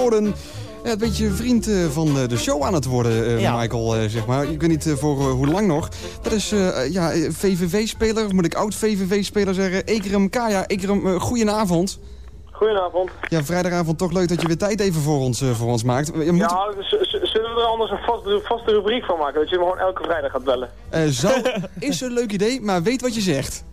worden ja, een beetje vriend eh, van eh, de show aan het worden, eh, Ja. Michael, zeg maar. Ik weet niet voor hoe lang nog. Dat is eh, ja, VVV-speler, moet ik oud-VVV-speler zeggen. Ekrem Kaya. Ekrem, goedenavond. Goedenavond. Ja, vrijdagavond toch leuk dat je weer tijd even voor ons, eh, voor ons maakt. Je moet, Ja, z- zullen we er anders een vaste, vaste rubriek van maken? Dat je hem gewoon elke vrijdag gaat bellen. eh, zou, is een leuk idee, maar weet wat je zegt.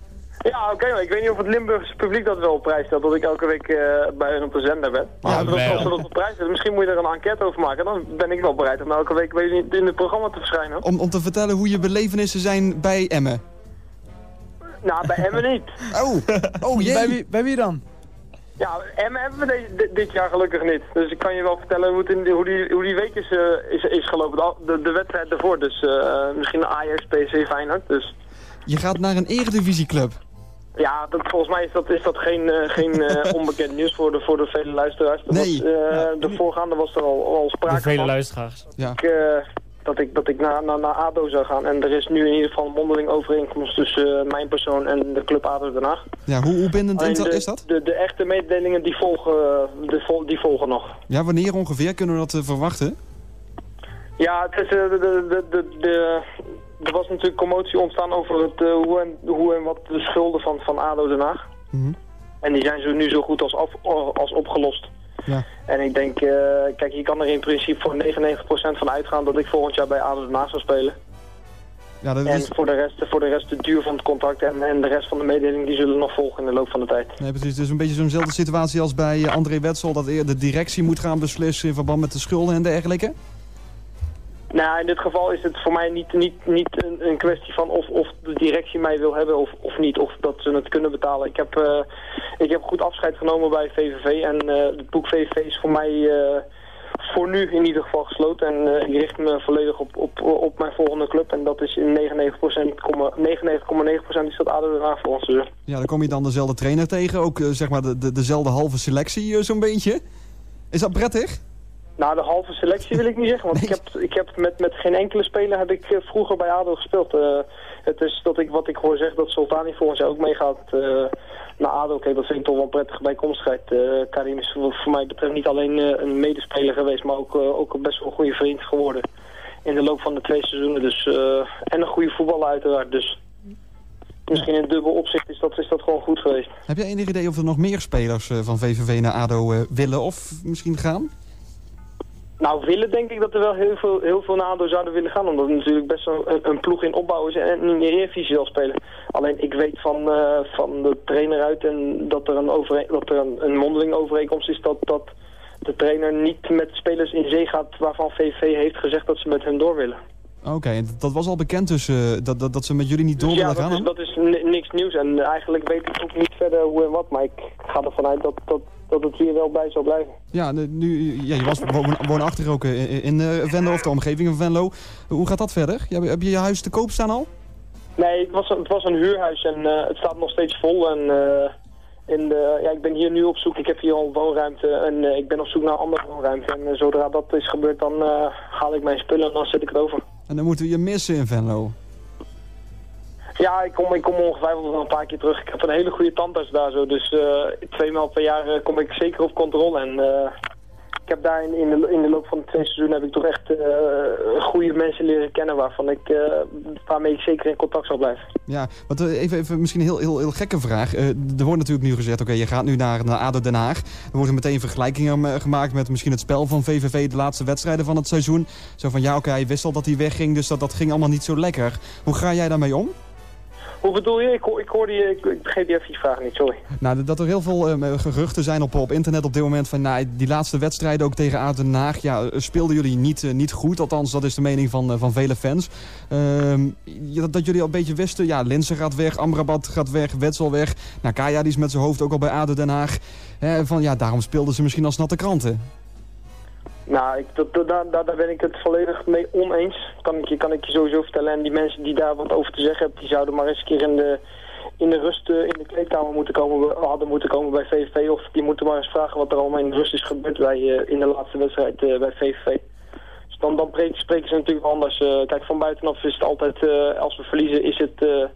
Ja, oké, maar ik weet niet of het Limburgse publiek dat wel op prijs stelt, dat ik elke week eh, bij hun op de zender ben. Maar Ja, als, dat, wel. als ze dat op prijs stellen, misschien moet je er een enquête over maken. Dan ben ik wel bereid om elke week bij jullie in het programma te verschijnen. Om, om te vertellen hoe je belevenissen zijn bij Emmen. Nou, bij Emmen niet. Oh, oh jee. Bij wie, bij wie dan? Ja, Emmen hebben we de- dit, dit jaar gelukkig niet. Dus ik kan je wel vertellen hoe, het in, hoe, die, hoe die week is, eh, is, is gelopen. De, de, wedstrijd ervoor, dus eh, misschien Ajax, PSV, Feyenoord. Dus Je gaat naar een eredivisieclub. Ja, dat, volgens mij is dat, is dat geen, eh, geen eh, onbekend nieuws voor de, voor de vele luisteraars. Dat Nee. was, eh, de voorgaande was er al, al sprake De vele van. luisteraars. Ja. Ik, eh, dat ik, dat ik naar, naar, naar ADO zou gaan. En er is nu in ieder geval een mondeling overeenkomst tussen mijn persoon en de club ADO Den Haag. Ja, hoe, hoe bindend is dat- de, is dat? De, de echte mededelingen die volgen, de, vol- die volgen nog. Ja, wanneer ongeveer kunnen we dat verwachten? Ja, het is, de, de, de- er was natuurlijk commotie ontstaan over het, eh, hoe, en, hoe en wat de schulden van, van ADO Den Haag. Mhm. En die zijn zo nu zo goed als, af, als opgelost. Ja. En ik denk, eh, kijk, je kan er in principe voor 99% van uitgaan dat ik volgend jaar bij ADO Den Haag zal spelen. Ja, dat En is, voor de, rest, voor de rest de duur van het contract en, en de rest van de mededelingen die zullen nog volgen in de loop van de tijd. nee, precies. Het is een beetje zo'nzelfde situatie als bij eh, André Wetsel... dat de directie moet gaan beslissen in verband met de schulden en dergelijke. Nou, in dit geval is het voor mij niet, niet, niet een, een kwestie van of, of de directie mij wil hebben of, of niet. Of dat ze het kunnen betalen. Ik heb, eh, ik heb goed afscheid genomen bij VVV. En eh, het boek VVV is voor mij eh, voor nu in ieder geval gesloten. En ik richt me volledig op, op, op mijn volgende club. En dat is in 99,9% 99,9% is dat ADO Den voor ons seizoen. Ja, dan kom je dan dezelfde trainer tegen. Ook zeg maar de, de, dezelfde halve selectie zo'n beetje. Is dat prettig? Nou, de halve selectie wil ik niet zeggen, want ik heb, ik heb met, met geen enkele speler heb ik eh, vroeger bij ADO gespeeld. Eh, het is dat ik, wat ik hoor zeg, dat Sultani volgens jaar ook meegaat eh, naar ADO. Kijk, dat vind ik toch wel een prettige bijkomstigheid. Karim is voor, mij betreft niet alleen een medespeler geweest, maar ook, ook best wel een goede vriend geworden. In de loop van de twee seizoenen. Dus, en een goede voetballer uiteraard. Dus misschien in dubbel opzicht is dat, is dat gewoon goed geweest. Heb jij enig idee of er nog meer spelers van VVV naar ADO willen of misschien gaan? Nou, willen denk ik dat er wel heel veel, heel veel naar zouden willen gaan. Omdat het natuurlijk best wel een, ploeg in opbouw is en in de Eredivisie zal spelen. Alleen ik weet van, eh, van de trainer uit en dat er, een, overeen, dat er een, een mondeling overeenkomst is dat, dat de trainer niet met spelers in zee gaat waarvan VV heeft gezegd dat ze met hen door willen. Oké, en dat was al bekend dus eh, dat, dat, dat ze met jullie niet door Dus ja, willen dat gaan? is, dat is ni- niks nieuws en eigenlijk weet ik ook niet verder hoe en wat. Maar ik ga ervan uit dat, dat, dat het hier wel bij zal blijven. Ja, nu, ja, je was woon- woonachtig ook eh, in, in eh, Venlo of de omgeving van Venlo. Hoe gaat dat verder? Ja, heb je je huis te koop staan al? Nee, het was, het was een huurhuis en het staat nog steeds vol. En in de, ja, ik ben hier nu op zoek. Ik heb hier al woonruimte en ik ben op zoek naar andere woonruimte. En zodra dat is gebeurd, dan haal ik mijn spullen en dan zet ik het over. En dan moeten we je missen in Venlo. Ja, ik kom, ik kom ongetwijfeld wel een paar keer terug. Ik heb een hele goede tandarts daar zo. Dus eh twee maal per jaar eh, kom ik zeker op controle. En eh, heb daar in, in, de, in de loop van de twee seizoenen heb ik toch echt eh, goede mensen leren kennen waarvan ik, eh, waarmee ik zeker in contact zal blijven. Ja, wat, eh, even, even misschien een heel, heel, heel gekke vraag. Er wordt natuurlijk nu gezegd, oké, je gaat nu naar, naar ADO Den Haag. Er worden meteen vergelijkingen gemaakt met misschien het spel van VVV... de laatste wedstrijden van het seizoen. Zo van, ja, oké, hij wist al dat hij wegging, dus dat, dat ging allemaal niet zo lekker. Hoe ga jij daarmee om? Hoe bedoel je? Ik, ik hoorde je, ik, ik begreep je even je vraag niet, sorry. Nou, dat er heel veel eh, geruchten zijn op, op internet op dit moment van... Nou, die laatste wedstrijden ook tegen ADO Den Haag... Ja, eh, speelden jullie niet, eh, niet goed. Althans, dat is de mening van, eh, van vele fans. Ehm, dat, jullie al een beetje wisten... Ja, Linsen gaat weg, Amrabat gaat weg, Wetsel weg. Nou, Kaya die is met zijn hoofd ook al bij ADO Den Haag. Van, ja, daarom speelden ze misschien als natte kranten. Nou, ik, dat, daar, daar, ben ik het volledig mee oneens. Kan ik, kan ik je sowieso vertellen. En die mensen die daar wat over te zeggen hebben, die zouden maar eens een keer in de, in de rust eh, in de kleedkamer moeten komen, hadden moeten komen bij VVV. Of die moeten maar eens vragen wat er allemaal in de rust is gebeurd bij, eh, in de laatste wedstrijd eh, bij VVV. Dus dan, dan pre- spreken ze natuurlijk anders. Kijk, van buitenaf is het altijd, als we verliezen, is het,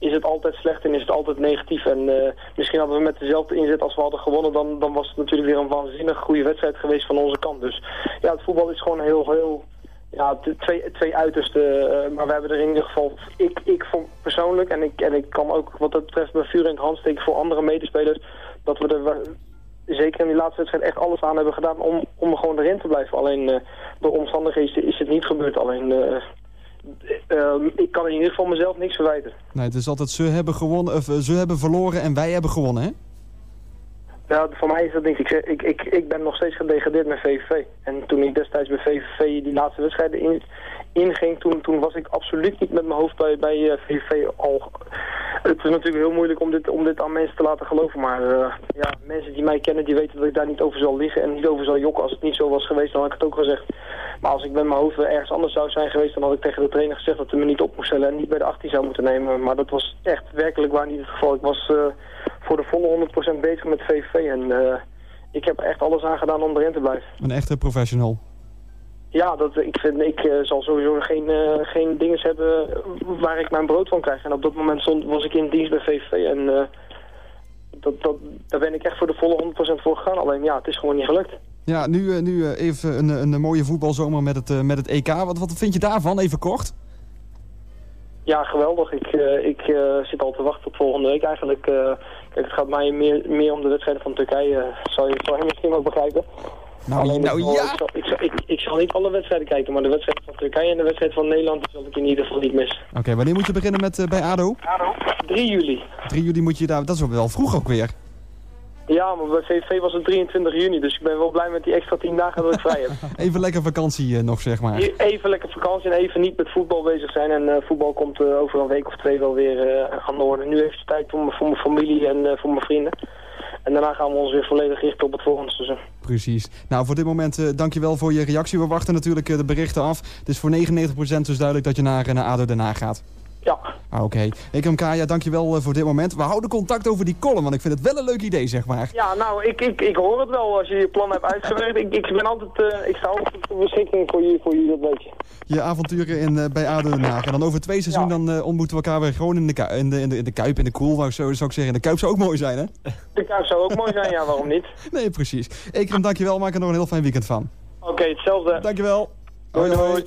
is het altijd slecht en is het altijd negatief. En uh, misschien hadden we met dezelfde inzet als we hadden gewonnen, dan, dan was het natuurlijk weer een waanzinnig goede wedstrijd geweest van onze kant. Dus ja, het voetbal is gewoon heel, heel ja, twee, twee uitersten. Uh, maar we hebben er in ieder geval, ik, ik vond persoonlijk, en ik, en ik kan ook wat dat betreft mijn vuur in de hand steken voor andere medespelers, dat we er zeker in die laatste wedstrijd echt alles aan hebben gedaan om, om gewoon erin te blijven. Alleen uh, door omstandigheden is het niet gebeurd. Alleen ik kan in ieder geval mezelf niks verwijten. Nee, het is altijd ze hebben, gewonnen, of, ze hebben verloren en wij hebben gewonnen, hè? Ja, voor mij is dat niet. Ik, ik, ik, ik ben nog steeds gedegradeerd met VVV. En toen ik destijds bij VVV die laatste wedstrijden in, inging, toen, toen was ik absoluut niet met mijn hoofd bij, bij VVV eh, al. Het is natuurlijk heel moeilijk om dit, om dit aan mensen te laten geloven. Maar uh, ja, mensen die mij kennen, die weten dat ik daar niet over zal liggen en niet over zal jokken. Als het niet zo was geweest, dan had ik het ook gezegd. Maar als ik met mijn hoofd ergens anders zou zijn geweest, dan had ik tegen de trainer gezegd dat hij me niet op moest stellen en niet bij de 18 zou moeten nemen. Maar dat was echt werkelijk waar niet het geval. Ik was... Uh, voor de volle 100% bezig met VVV. En uh, ik heb echt alles aan gedaan om erin te blijven. Een echte professional. Ja, dat, ik, vind, ik uh, zal sowieso geen, geen dingen hebben waar ik mijn brood van krijg. En op dat moment stond, was ik in dienst bij VVV. En dat, dat, daar ben ik echt voor de volle 100% voor gegaan. Alleen ja, het is gewoon niet gelukt. Ja, nu, nu even een, een mooie voetbalzomer met het, met het EK. Wat, wat vind je daarvan, even kort? Ja, geweldig. Ik, uh, ik uh, zit al te wachten tot volgende week eigenlijk. Uh, kijk, het gaat mij meer, meer om de wedstrijden van Turkije. Zal je, zal je misschien wel begrijpen. Nou, Alleen, nou ja! Ik zal, ik, zal, ik, ik zal, niet alle wedstrijden kijken, maar de wedstrijd van Turkije en de wedstrijd van Nederland zal ik in ieder geval niet missen. Oké, okay, wanneer moet je beginnen met bij ADO? ADO? 3 juli. 3 juli moet je daar, dat is wel vroeg ook weer. Ja, maar bij VVV was het 23 juni, dus ik ben wel blij met die extra 10 dagen dat ik vrij heb. even lekker vakantie uh, nog, zeg maar. Even lekker vakantie en even niet met voetbal bezig zijn. En uh, voetbal komt uh, over een week of twee wel weer aan de orde. Nu heeft het tijd voor, voor mijn familie en voor mijn vrienden. En daarna gaan we ons weer volledig richten op het volgende seizoen. Precies. Nou, voor dit moment uh, dankjewel voor je reactie. We wachten natuurlijk de berichten af. Het is voor 99% dus duidelijk dat je naar, naar ADO Den Haag gaat. Ja. Ah, Oké. Okay. Ikram Kaya, dankjewel uh, voor dit moment. We houden contact over die column, want ik vind het wel een leuk idee, zeg maar. Ja, nou, ik, ik, ik hoor het wel als je je plan hebt uitgewerkt. ik, ik ben altijd, uh, ik sta altijd ter beschikking voor jullie, voor jullie, dat weet je. Je avonturen in, uh, bij ADO Den Haag. En dan over twee seizoenen ja. dan ontmoeten we elkaar weer gewoon in de, in de, in de, in de Kuip, in de Koel, zou, zou ik zeggen. De Kuip zou ook mooi zijn, hè? De Kuip zou ook mooi zijn, ja, waarom niet? Nee, precies. Ikram, dankjewel. Maak er nog een heel fijn weekend van. Oké, okay, hetzelfde. Dankjewel. Doei, doei. doei.